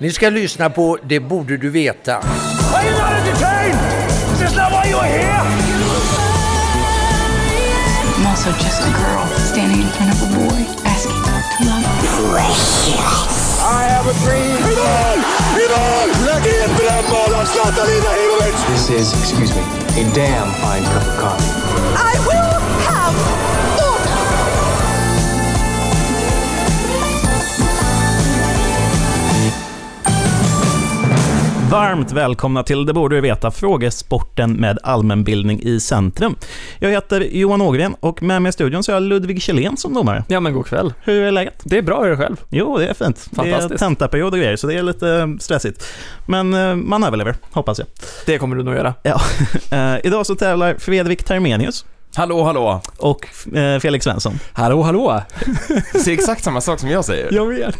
Ni ska lyssna på Det borde du veta. Are you not entertained? Is this not why you are here? I'm also just a girl standing in front of a boy asking to love. I have a dream. Ivan! Ivan! Lägg in brännboll av Zlatan Ibrahimovic! This is, excuse me, a damn fine cup of coffee. I will Varmt välkomna till Det borde du veta, frågesporten med allmänbildning i centrum. Jag heter Johan Ågren och med mig i studion så har jag Ludvig Kjellén som domare. Ja men god kväll. Hur är läget? Det är bra, hur är det själv? Jo, det är fint. Det är Fantastiskt. tentaperiod och grejer, så det är lite stressigt. Men eh, man överlever, hoppas jag. Det kommer du nog göra. Ja. Eh, Idag så tävlar Fredrik Termenius Hallå, hallå. och eh, Felix Svensson. Hallå, hallå. Du säger exakt samma sak som jag säger. Jag vet.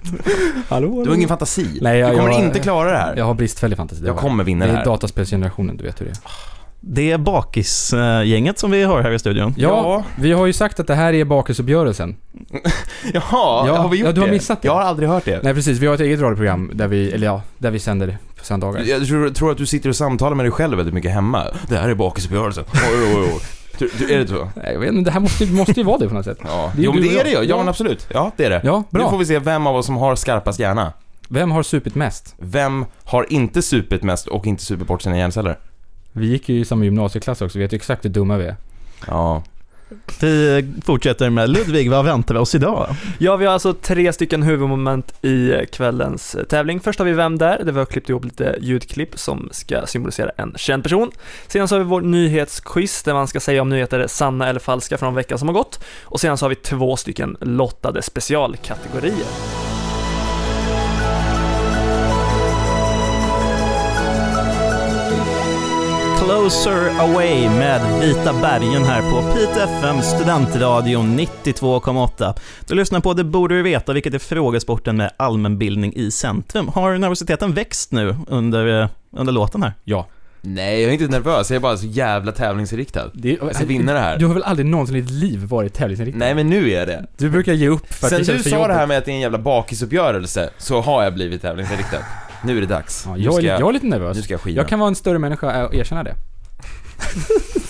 Hallå, hallå. Du har ingen fantasi. Nej, jag- du kommer jag- inte klara det här. Jag har bristfällig fantasi. det Jag kommer vinna Det det är här. dataspelsgenerationen, du vet hur det är. Det är bakisgänget som vi har här i studion. Ja, Ja. vi har ju sagt att det här är bakelsuppgörelsen. Jaha, Ja, har vi gjort ja, du har det? missat det. Jag har aldrig hört det. Nej precis, vi har ett eget radioprogram där vi, eller ja, där vi sänder på söndagar. Jag tror, tror att du sitter och samtalar med dig själv väldigt mycket hemma. Det här är bakisuppgörelsen. Oj, oj, oj. Du, du, är det så? Nej, Jag vet inte, det här måste, måste ju vara det på något sätt. Ja. Det är jo, men det är det ju. Ja, Ja. men absolut. Ja, det är det. Ja, Nu bra. får vi se vem av oss som har skarpast hjärna. Vem har supit mest? Vem har inte supit mest och inte supit bort sina hjärnceller? Vi gick ju i samma gymnasieklass också, vi vet ju exakt hur dumma vi är. Ja. Vi fortsätter med Ludvig, vad väntar vi oss idag? Ja, vi har alltså tre stycken huvudmoment i kvällens tävling. Först har vi Vem där? Där vi har klippt ihop lite ljudklipp som ska symbolisera en känd person. Sedan så har vi vår nyhetsquiz där man ska säga om nyheter är sanna eller falska från veckan som har gått. Och sedan så har vi två stycken lottade specialkategorier. Closer Away med Vita bergen här på Pite FM Studentradion 92,8. Du lyssnar på Det borde du veta, vilket är frågesporten med allmänbildning i centrum. Har nervositeten växt nu under, eh, under låten här? Ja. Nej, jag är inte nervös. Jag är bara så jävla tävlingsinriktad. Det, Jag ska vinna det här. Du har väl aldrig någonsin i ditt liv varit tävlingsinriktad? Nej, men nu är jag det. Du brukar ge upp för att Sen det du känns för sa jobbigt. det här med att det är en jävla bakisuppgörelse, så har jag blivit tävlingsinriktad. Nu är det dags. Ja, jag, ska är, jag är lite nervös. Nu ska jag skina. Jag kan vara en större människa och erkänna det.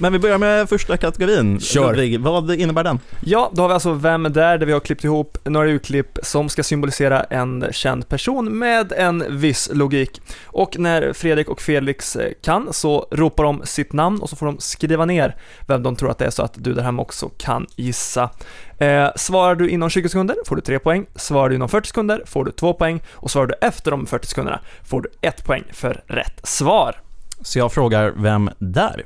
Men vi börjar med första kategorin. Kör. Ludvig, vad innebär den? Ja, då har vi alltså Vem är där? Där vi har klippt ihop några urklipp som ska symbolisera en känd person med en viss logik. Och när Fredrik och Felix eh, kan så ropar de sitt namn och så får de skriva ner vem de tror att det är så att du där hemma också kan gissa. Eh, svarar du inom 20 sekunder får du 3 poäng, svarar du inom 40 sekunder får du 2 poäng och svarar du efter de 40 sekunderna får du 1 poäng för rätt svar. Så jag frågar, vem där?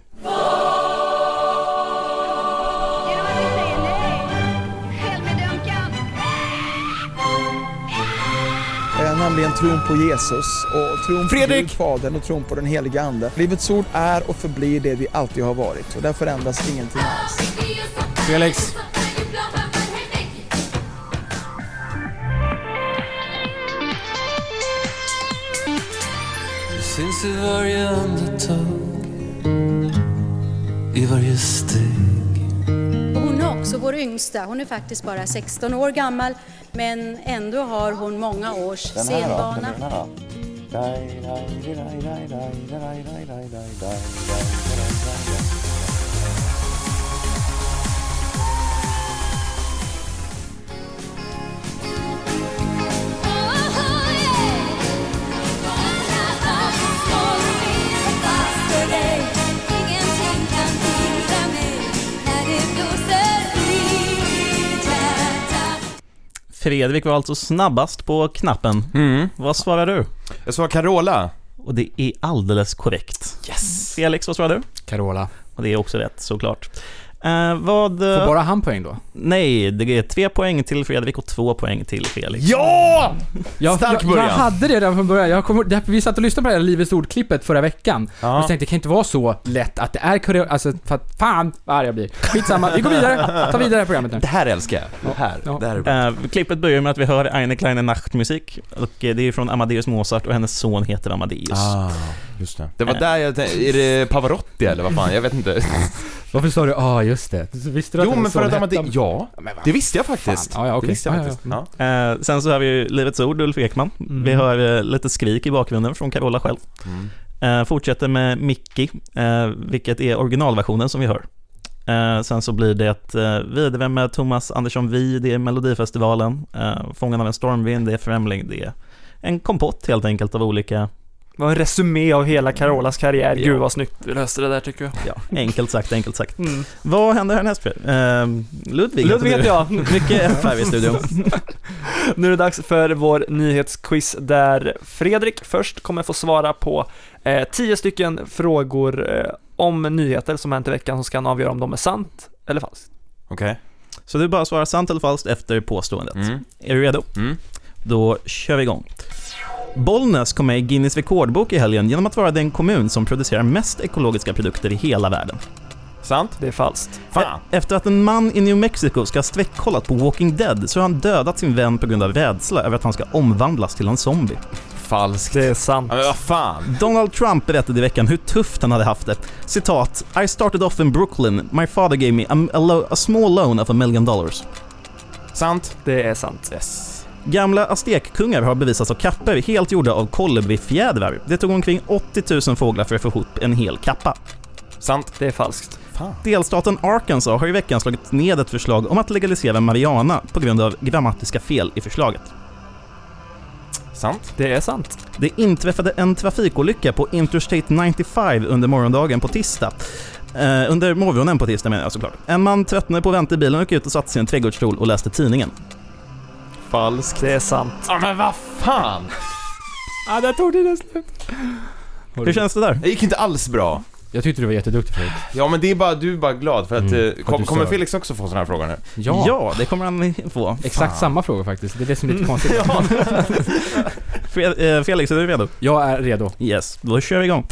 Nämligen tron på Jesus och tron på Fredrik! Gud, Fadern och tron på den heliga Ande. Livets ord är och förblir det vi alltid har varit och där förändras ingenting alls. Felix. Det syns i varje andetag I varje steg Hon är också vår yngsta. Hon är faktiskt bara 16 år gammal men ändå har hon många års scenvana. Fredrik var alltså snabbast på knappen. Mm. Vad svarar du? Jag sa Carola. Och det är alldeles korrekt. Yes! Felix, vad svarar du? Carola. Och det är också rätt, såklart. Eh, vad... Får bara han poäng då? Nej, det är tre poäng till Fredrik och två poäng till Felix. Ja! Jag, Stark jag, början. jag hade det redan från början. Jag kommer, det vi satt och lyssnade på det här Livets Ord-klippet förra veckan. Ja. Och tänkte jag, det kan inte vara så lätt att det är kurre... Alltså, för att fan vad arg jag blir. Skitsamma, vi går vidare. Ta vidare det här programmet nu. Det här älskar jag. Det här. Ja. Det här är bra. Eh, klippet börjar med att vi hör Eine kleine Nachtmusik och eh, det är från Amadeus Mozart och hennes son heter Amadeus. Ah. Just det. Det var där jag tänkte, är det Pavarotti eller vad fan? Jag vet inte. Varför sa du ah, just det? Så Visste du att Jo var men för att de hette? ja. Det visste jag faktiskt. Fan. Ja, ja, okej. Det visste jag Ja, faktiskt. ja. Ja. Eh, sen så har vi ju Livets Ord, Ulf Ekman. Mm. Vi hör eh, lite skrik i bakgrunden från Carola själv. Mm. Eh, fortsätter med Mickey, eh, vilket är originalversionen som vi hör. Eh, sen så blir det eh, vidare med Thomas Andersson Vi, det är Melodifestivalen, eh, Fången av en stormvind, det är Främling, det är en kompott helt enkelt av olika, Det var en resumé av hela Carolas karriär. Ja. Gud vad snyggt vi löste det där tycker jag. ja, enkelt sagt, enkelt sagt. Mm. Vad händer härnäst? Fred? Eh, Ludvig Ludvig heter jag. Mycket F här i studion. Nu är det dags för vår nyhetsquiz där Fredrik först kommer få svara på eh, tio stycken frågor eh, om nyheter som hänt i veckan som ska han avgöra om de är sant eller falskt. Okej. Så du bara svarar sant eller falskt efter påståendet. Mm. Är du redo? Mm. Då kör vi igång. Bollnäs kom med i Guinness rekordbok i helgen genom att vara den kommun som producerar mest ekologiska produkter i hela världen. Sant? Det är falskt. Fan. Efter att en man i New Mexico ska ha sträckkollat på Walking Dead så har han dödat sin vän på grund av rädsla över att han ska omvandlas till en zombie. Falskt. Det är sant. Ja, men vad fan. Donald Trump berättade i veckan hur tufft han hade haft det. Citat, I started off in Brooklyn. My father gave me a, a, a small loan of a million dollars. Sant. Det är sant. Yes. Gamla aztekkungar har bevisats ha kappor helt gjorda av kolibrifjädrar. Det tog omkring 80 000 fåglar för att få ihop en hel kappa. Sant. Det är falskt. Fan. Delstaten Arkansas har i veckan slagit ned ett förslag om att legalisera marijuana på grund av grammatiska fel i förslaget. Sant. Det är sant. Det inträffade en trafikolycka på Interstate 95 under morgondagen på tisdag. Eh, under morgonen på tisdag menar jag såklart. En man tröttnade på att vänta i bilen och gick ut och satte sig i en trädgårdsstol och läste tidningen. Falskt. Det är sant. Ja men vad fan. Ja, där tog det slut. Hur känns det där? Det gick inte alls bra. Jag tyckte du var jätteduktig Fredrik. Ja men det är bara, du är bara glad för att, Mm, eh, att kom, du kommer Felix också få såna här frågor nu? Ja, Ja, det kommer han få. exakt samma fråga faktiskt. Det är det som är lite konstigt. Fe- eh, Felix, är du redo? Jag är redo. Yes, då kör vi igång.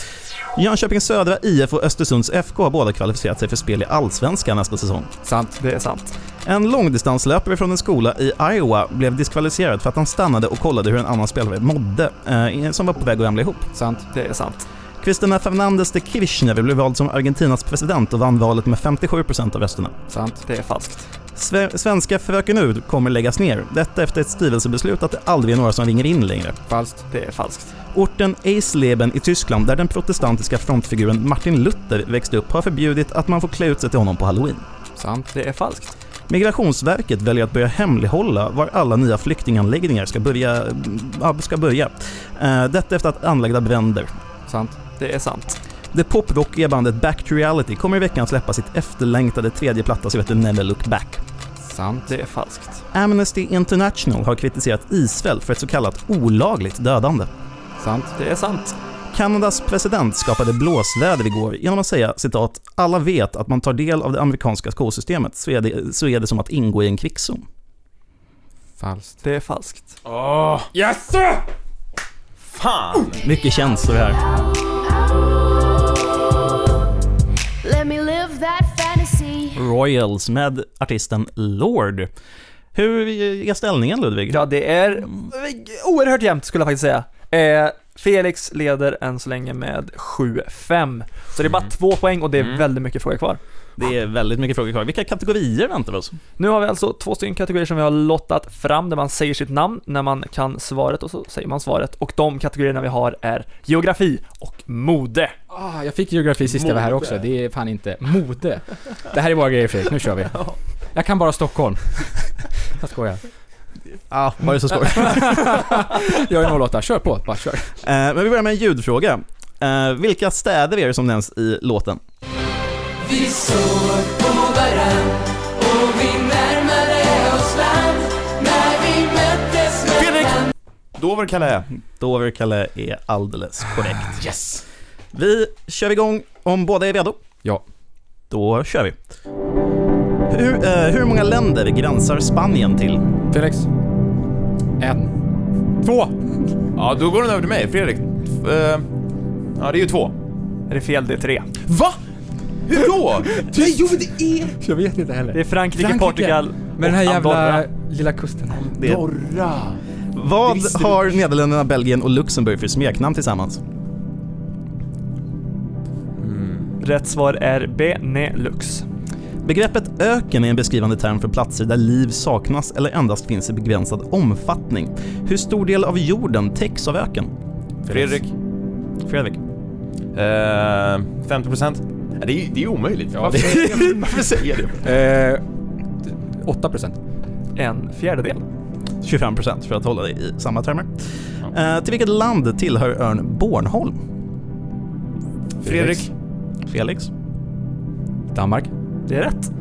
Jönköpings Södra IF och Östersunds FK har båda kvalificerat sig för spel i Allsvenskan nästa säsong. Sant. Det är sant. En långdistanslöpare från en skola i Iowa blev diskvalificerad för att han stannade och kollade hur en annan spelare mådde, eh, som var på väg att ramla ihop. Sant. Det är sant. Cristina Fernandez de Kirchner blev vald som Argentinas president och vann valet med 57% av rösterna. Sant. Det är falskt. Sve- Svenska Fröken Ur kommer läggas ner. Detta efter ett styrelsebeslut att det aldrig är några som ringer in längre. Falskt. Det är falskt. Orten Eisleben i Tyskland, där den protestantiska frontfiguren Martin Luther växte upp, har förbjudit att man får klä ut sig till honom på halloween. Sant. Det är falskt. Migrationsverket väljer att börja hemlighålla var alla nya flyktinganläggningar ska börja. Ja, ska börja. Eh, Detta efter att anlagda bränder. Sant. Det är sant. Det poprockiga bandet Back to Reality kommer i veckan släppa sitt efterlängtade tredje platta som heter Never Look Back. Sant. Det är falskt. Amnesty International har kritiserat Israel för ett så kallat olagligt dödande. Sant. Det är sant. Kanadas president skapade blåsväder igår genom att säga citat “Alla vet att man tar del av det amerikanska skolsystemet så är det, så är det som att ingå i en krigszon”. Falskt. Det är falskt. Åh, Yes! fan! Mycket känslor här. Let me live that fantasy. Royals med artisten Lord. Hur är ställningen Ludvig? Ja, det är oerhört jämnt skulle jag faktiskt säga. Eh, Felix leder än så länge med 7-5. Så det är bara Mm. två poäng och det är Mm. väldigt mycket frågor kvar. Det är väldigt mycket frågor kvar. Vilka kategorier väntar vi oss? Nu har vi alltså två stycken kategorier som vi har lottat fram där man säger sitt namn när man kan svaret och så säger man svaret. Och de kategorierna vi har är geografi och mode. Ah, jag fick geografi sist jag var här också. Det är fan inte mode. Det här är våra grejer Fredrik, nu kör vi. Jag kan bara Stockholm. Jag skojar. Ja, var det så svårt? Jag är 08, kör på, bara kör. Eh, Men vi börjar med en ljudfråga. Eh, vilka städer är det som nämns i låten? Vi såg på varann och vi närmade oss land när vi möttes Fredrik! Dover Calais. Dover Calais är alldeles korrekt. Yes! Vi kör igång om båda är redo. Ja. Då kör vi. Hur, eh, hur många länder gränsar Spanien till? Felix. En. Två. Ja, då går den över till mig. Fredrik. Eh, ja, det är ju två. Är det fel? Det är tre. Va? Hur då? Nej, jo men det är... Jag vet inte heller. Det är Frankrike, Frankrike. Portugal Med den här jävla Andorra. lilla kusten. Det Norra. vad visste du. har Nederländerna, Belgien och Luxemburg för smeknamn tillsammans? Rätt svar är Benelux. Begreppet öken är en beskrivande term för platser där liv saknas eller endast finns i begränsad omfattning. Hur stor del av jorden täcks av öken? Fredrik. Fredrik. Eh, 50 procent? Det är det är omöjligt. Ja, varför, varför säger du det? Eh, 8%. En fjärdedel. 25% för att hålla det i samma termer. Eh, till vilket land tillhör ön Bornholm? Fredrik. Felix. Danmark. Det är rätt.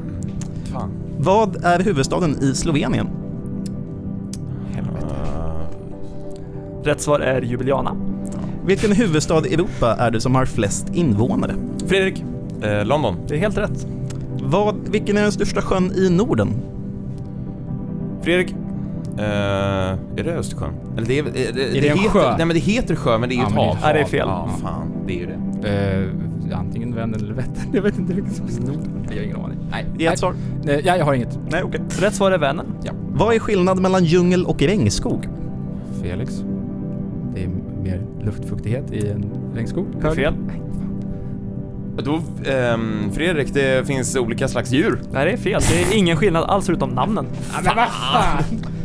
Fan. Vad är huvudstaden i Slovenien? Rätt svar är Jubiliana. Vilken huvudstad i Europa är det som har flest invånare? Fredrik. Eh, London. Det är helt rätt. Vad, vilken är den största sjön i Norden? Fredrik. Eh, är det Östersjön? Eller det är, är, det, Är det en heter, sjö? Nej men det heter sjö men det är ju Ja, ett det hav. Ja, det är fel. Ja, fan. Det är ju det. Eh, antingen Vänern eller Vättern. Jag vet inte vilket som är stort. Jag har ingen aning. Nej. Ge ett svar. Nej, jag har inget. Nej, okej. Rätt svar är Vänern. Vad är skillnaden mellan djungel och regnskog? Felix. Det är mer luftfuktighet i en regnskog. Det är fel. Då, ehm, Fredrik, det finns olika slags djur. Nej, det är fel. Det är ingen skillnad alls förutom namnen.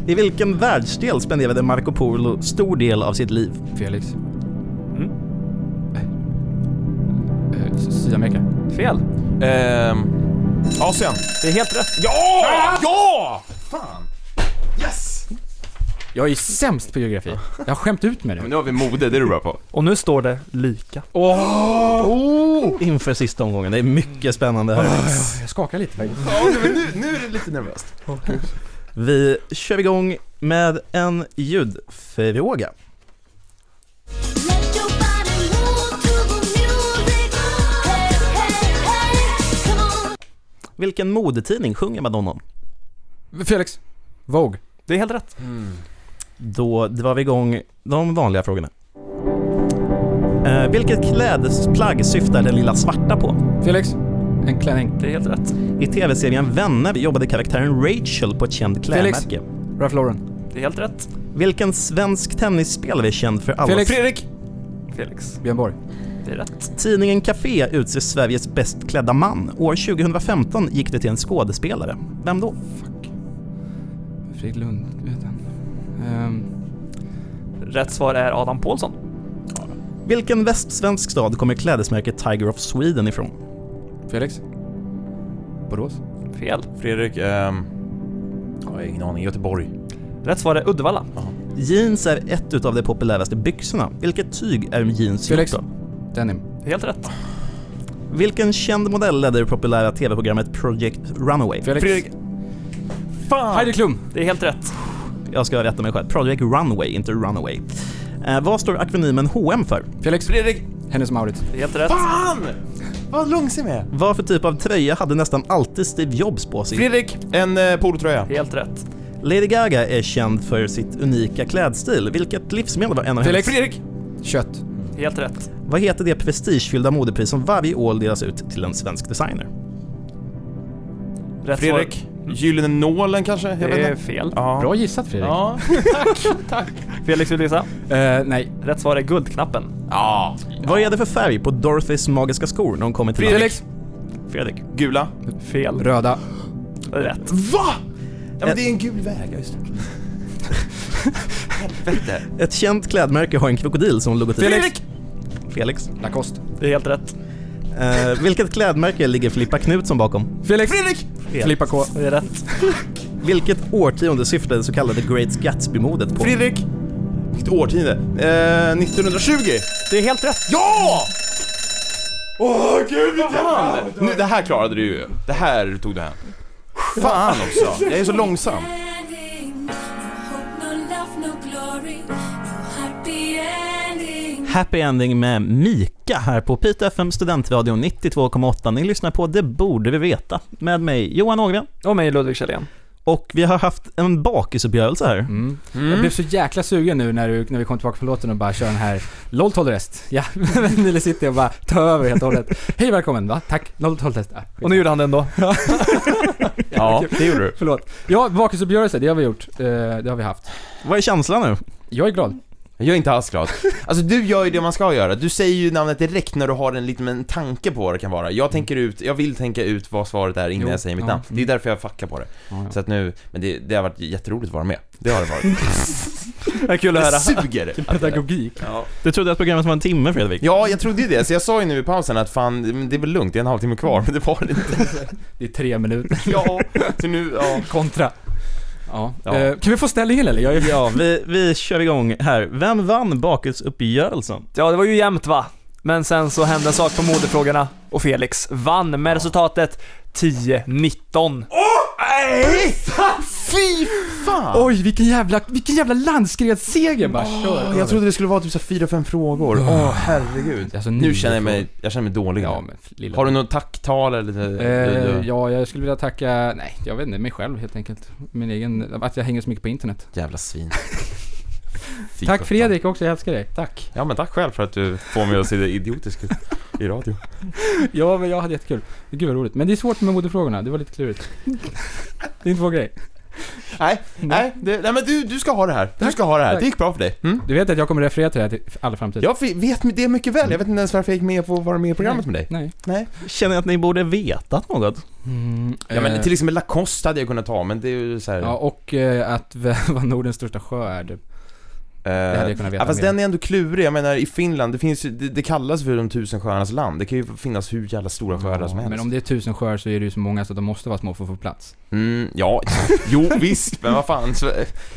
I vilken världsdel spenderade Marco Polo stor del av sitt liv? Felix. Sydamerika. Fel. Ehm, Asien. Det är helt rätt. Ja! Ja! Fan! Yes! Jag är sämst på geografi. Jag har skämt ut med Men det. nu har vi mode, det är du bra på. Och nu står det lika. Oh! Inför sista omgången. Det är mycket spännande här. Jag skakar lite faktiskt. Ja, men nu, nu är det lite nervöst. Vi kör igång med en ljudfråga. Vilken modetidning sjunger Madonna? Felix. Vogue. Det är helt rätt. Då drar vi igång de vanliga frågorna. Eh, vilket klädesplagg syftar den lilla svarta på? Felix. En klänning. Det är helt rätt. I tv-serien Vänner jobbade karaktären Rachel på ett känt Felix. klädmärke. Ralph Lauren. Det är helt rätt. Vilken svensk tennisspelare är känd för alla... Felix. Fredrik! Felix. Björn Borg. Det är rätt. Tidningen Café utser Sveriges bäst klädda man. År 2015 gick det till en skådespelare. Vem då? Fredrik Lund. Vet han. Ehm, Rätt svar är Adam Pålsson. Vilken västsvensk stad kommer klädesmärket Tiger of Sweden ifrån? Felix. Borås. Fel. Fredrik, ehm... Jag har ingen aning. Göteborg. Rätt svar är Uddevalla. Jeans är ett utav de populäraste byxorna. Vilket tyg är jeans Felix. Denim. Helt rätt. Vilken känd modell ledde det populära tv-programmet Project Runaway? Felix. Fredrik. Fan! Heidi Klum. Det är helt rätt. Jag ska rätta mig själv. Project Runway, inte Runaway. Eh, vad står akronymen H&M för? Felix. Fredrik! Hennes Mauritz. Det är helt rätt. Fan! Vad långsam jag är. Vad för typ av tröja hade nästan alltid Steve Jobs på sig? Fredrik! En eh, polotröja. Helt rätt. Lady Gaga är känd för sitt unika klädstil. Vilket livsmedel var en av Felix. hennes... Fredrik! Kött. Helt rätt. Vad heter det prestigefyllda modepris som varje år delas ut till en svensk designer? Rätt Fredrik. Gyllene nålen kanske? Jag svar. vet Det är inte. fel. Ja. Bra gissat Fredrik. Ja. Felix vill du gissa? Eh, nej. Rätt svar är Guldknappen. ja. Vad är det för färg på Dorothys magiska skor när hon kommer till Fredrik. Fredrik. Gula. Fel. Röda. Rätt. Va? Ja men det är en gul väg, just det. Helvete. Ett känt klädmärke har en krokodil som logotyp. Fredrik! Felix. Lacoste. Det är helt rätt. Eh, vilket klädmärke ligger Filippa Knutsson bakom? Felix. Fredrik! Filippa K. Det är rätt. Vilket årtionde syftar det så kallade Great Gatsby-modet på? Fredrik! Vilket årtionde? Eh, 1920? Det är helt rätt. Ja! Åh gud Fan! Nu, det här klarade du ju. Det här tog du hem. Fan också. Jag är så långsam. Happy Ending med Mika här på Piteå FM Studentradion 92,8. Ni lyssnar på Det borde vi veta med mig Johan Ågren. Och mig Ludvig Kjellén. Och vi har haft en bakisuppgörelse här. Mm. Jag blev så jäkla sugen nu när, du, när vi kom tillbaka från låten och bara kör den här LOL test. Ja, Nile City och bara ta över helt och hållet. Hej välkommen, va? Tack, LOL test. Ah, Och nu gjorde han den då. Ja, det gjorde du. Förlåt. Ja, bakisuppgörelse, det har vi gjort. Eh, det har vi haft. Vad är känslan nu? Jag är glad. Jag är inte alls glad. Alltså du gör ju det man ska göra. Du säger ju namnet direkt när du har en liten en tanke på vad det kan vara. Jag tänker ut, jag vill tänka ut vad svaret är innan Jo, jag säger mitt ja, namn. Det är mm. därför jag fuckar på det. Ja, ja. Så att nu, men det, det har varit jätteroligt att vara med. Det har det varit. Det är kul att Det höra. suger! Pedagogik. Ja. Du trodde att programmet var en timme Fredrik? ja, jag trodde ju det. Så jag sa ju nu i pausen att fan, det är väl lugnt, det är en halvtimme kvar. Men det var det inte. Det är tre minuter. Ja, så nu, ja. Kontra. Ja. Ja. Eh, kan vi få ställningen eller? Jag är... Ja, vi, vi kör igång här. Vem vann bakelsuppgörelsen? Ja, det var ju jämnt va? Men sen så hände en sak på modefrågorna och Felix vann med resultatet 10-19. Nej! Fy fan! Oj, vilken jävla, vilken jävla landskredsseger bara kör. Jag trodde det skulle vara typ så här fyra, fem frågor. Åh, herregud. Alltså, Nu känner jag mig, jag känner mig dålig. Ja, men lilla. Har du något tacktal eller? Eh, ja, jag skulle vilja tacka, nej, jag vet inte, mig själv helt enkelt. Min egen, att jag hänger så mycket på internet. Jävla svin. Fy Tack sjutton. Fredrik också, jag älskar dig. Tack. Ja men tack själv för att du får mig att se idiotisk ut i radio. Ja, men jag hade jättekul. Gud vad roligt. Men det är svårt med modefrågorna, det var lite klurigt. Det är inte vår grej. Nej, nej, det, nej men du, du ska ha det här. Du ska ha det här. Det gick bra för dig. Mm? Du vet att jag kommer referera till det här till all framtid? Jag vet det mycket väl. Jag vet inte ens varför jag gick med på att vara med i programmet med dig. Nej. Nej. Känner att ni borde vetat något? Mm, Ja men eh, till exempel Lacoste hade jag kunnat ta, men det är ju så här. Ja, och eh, att vad Nordens största sjö är. Det. Det hade jag kunnat veta ja, fast mer. den är ändå klurig. Jag menar i Finland, det finns ju, det, det kallas för de tusen sjöarnas land. Det kan ju finnas hur jävla stora sjöar som helst. Men om det är tusen sjöar så är det ju så många så att de måste vara små för att få plats. Mm, ja, jo visst, men vad fan, så,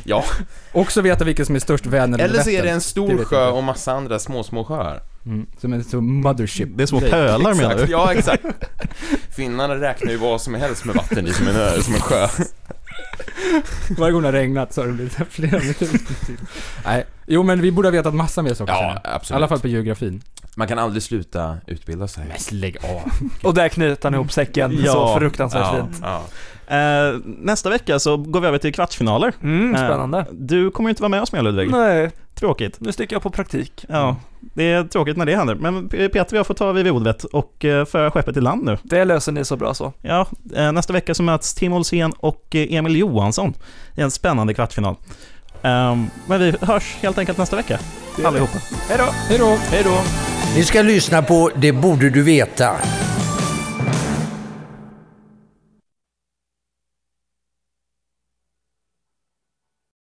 ja. Också veta vilken som är störst, Vänern eller Eller så är Vättern. det en Det stor vet sjö jag och massa andra små, små sjöar. Mm, som en så mothership. Det är små pölar menar exakt, du? Ja, exakt. Finnarna räknar ju vad som helst med vatten i som en ö, som en sjö. Varje gång det har regnat så har det blivit flera minuter. Nej, jo men vi borde ha vetat massa mer saker Ja, absolut. I alla fall på geografin. Man kan aldrig sluta utbilda sig. Men lägg av. Och där knyter han ihop säcken Ja. så fruktansvärt Ja, fint. ja. Eh, nästa vecka så går vi över till kvartsfinaler. Mm, Eh, spännande. du kommer ju inte vara med oss mer Ludvig. Nej, Tråkigt. nu sticker jag på praktik. Ja, det är tråkigt när det händer. Men Peter och jag får ta vid rodret och föra skeppet i land nu. Det löser ni så bra så. Ja, eh, nästa vecka så möts Tim Olsén och eh, Emil Johansson i en spännande kvartsfinal. Ehm, men vi hörs helt enkelt nästa vecka, allihopa. Hej då! Hej då! Hej då! Ni ska lyssna på Det borde du veta.